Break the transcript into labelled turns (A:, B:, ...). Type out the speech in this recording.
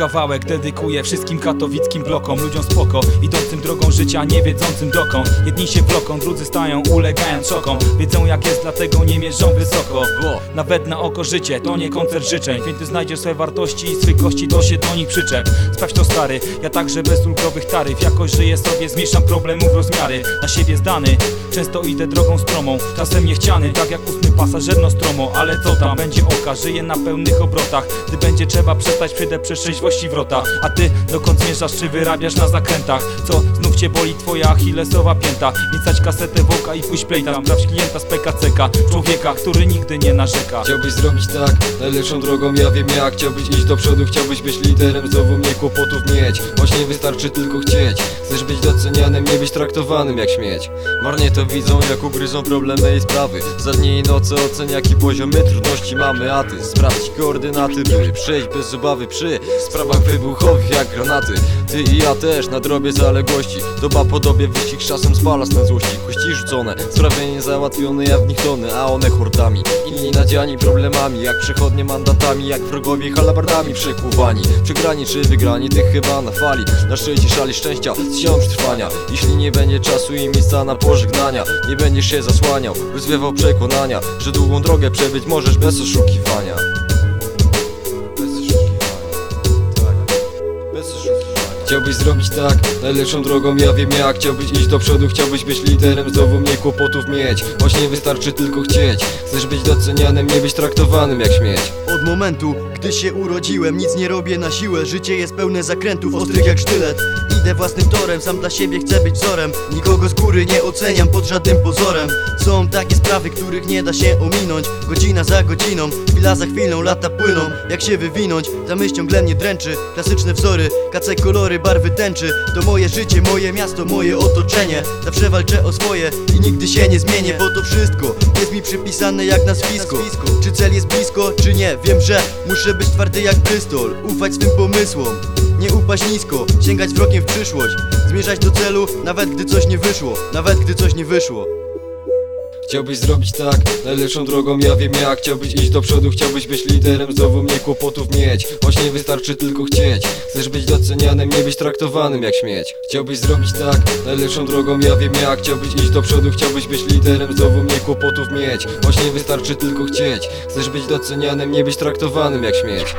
A: kawałek dedykuję wszystkim katowickim blokom Ludziom spoko, idącym drogą życia, nie wiedzącym dokąd Jedni się bloką, drudzy stają, ulegając szokom. Wiedzą jak jest, dlatego nie mierzą wysoko. Nawet na oko życie, to nie koncert życzeń. Więc ty znajdziesz swoje wartości i swych gości, to się do nich przyczep. Sprawdź to stary, ja także bez ulgowych taryf Jakoś żyję sobie, zmniejszam problemów rozmiary. Na siebie zdany, często idę drogą stromą. Czasem niechciany, tak jak ósmy pasażer Nostromo. Ale co tam, będzie oka, żyję na pełnych obrotach. Gdy będzie trzeba przestać, przyjdę przez wrota. A ty dokąd zmierzasz, czy wyrabiasz na zakrętach. Co, znów cię boli twoja achillesowa pięta. Więc kasetę w oka i pójść plejta. Sprawdź klienta z PKCK, człowieka, który nigdy nie narzeka.
B: Chciałbyś zrobić tak, najlepszą drogą. Ja wiem jak Chciałbyś iść do przodu, chciałbyś być liderem. Znowu mnie kłopotów mieć. Właśnie wystarczy tylko chcieć Chcesz być docenianym, nie być traktowanym jak śmieć. Marnie to widzą, jak ugryzą problemy i sprawy. Za dni i noce ocen, jaki poziomy trudności mamy A ty sprawdź koordynaty, by przejść bez obawy przy Sprawach wybuchowych jak granaty. Ty i ja też na drobie zaległości. Doba po dobie, wyścig czasem spala stan złości. Kości rzucone, sprawy niezałatwione, ja w nich tonę A one hordami, inni nadziani problemami Jak przechodnie mandatami, jak wrogowie halabardami Przekuwani, przegrani czy wygrani, tych chyba na fali. Na szczycie szali szczęścia, z trwania. Jeśli nie będzie czasu i miejsca na pożegnania Nie będziesz się zasłaniał, rozwiewał przekonania Że długą drogę przebyć możesz bez oszukiwania Chciałbyś zrobić tak, najlepszą drogą ja wiem jak. Chciałbyś iść do przodu, chciałbyś być liderem Znowu mniej kłopotów mieć. Właśnie wystarczy tylko chcieć. Chcesz być docenianym, nie być traktowanym jak śmieć.
C: Od momentu, gdy się urodziłem, nic nie robię na siłę. Życie jest pełne zakrętów, ostrych jak sztylet. Idę własnym torem, sam dla siebie chcę być wzorem. Nikogo z góry nie oceniam pod żadnym pozorem. Są takie sprawy, których nie da się ominąć. Godzina za godziną, chwila za chwilą, lata płyną. Jak się wywinąć, ta myśl ciągle mnie dręczy. Klasyczne wzory, kace kolory, barwy tęczy. To moje życie, moje miasto, moje otoczenie. Zawsze walczę o swoje i nigdy się nie zmienię Bo to wszystko jest mi przypisane jak nazwisko. Czy cel jest blisko, czy nie, wiem, że Muszę być twardy jak Bristol, ufać swym pomysłom Nie upaść nisko, sięgać wzrokiem w przyszłość Zmierzać do celu, nawet gdy coś nie wyszło. Nawet gdy coś nie wyszło
B: Chciałbyś zrobić tak, najlepszą drogą ja wiem jak. Chciałbyś iść do przodu, chciałbyś być liderem. Znowu mniej kłopotów mieć. Właśnie wystarczy tylko chcieć. Chcesz być docenianym, nie być traktowanym jak śmieć. Chciałbyś zrobić tak, najlepszą drogą ja wiem jak. Chciałbyś iść do przodu, chciałbyś być liderem. Znowu mniej kłopotów mieć. Właśnie wystarczy tylko chcieć. Chcesz być docenianym, nie być traktowanym jak śmieć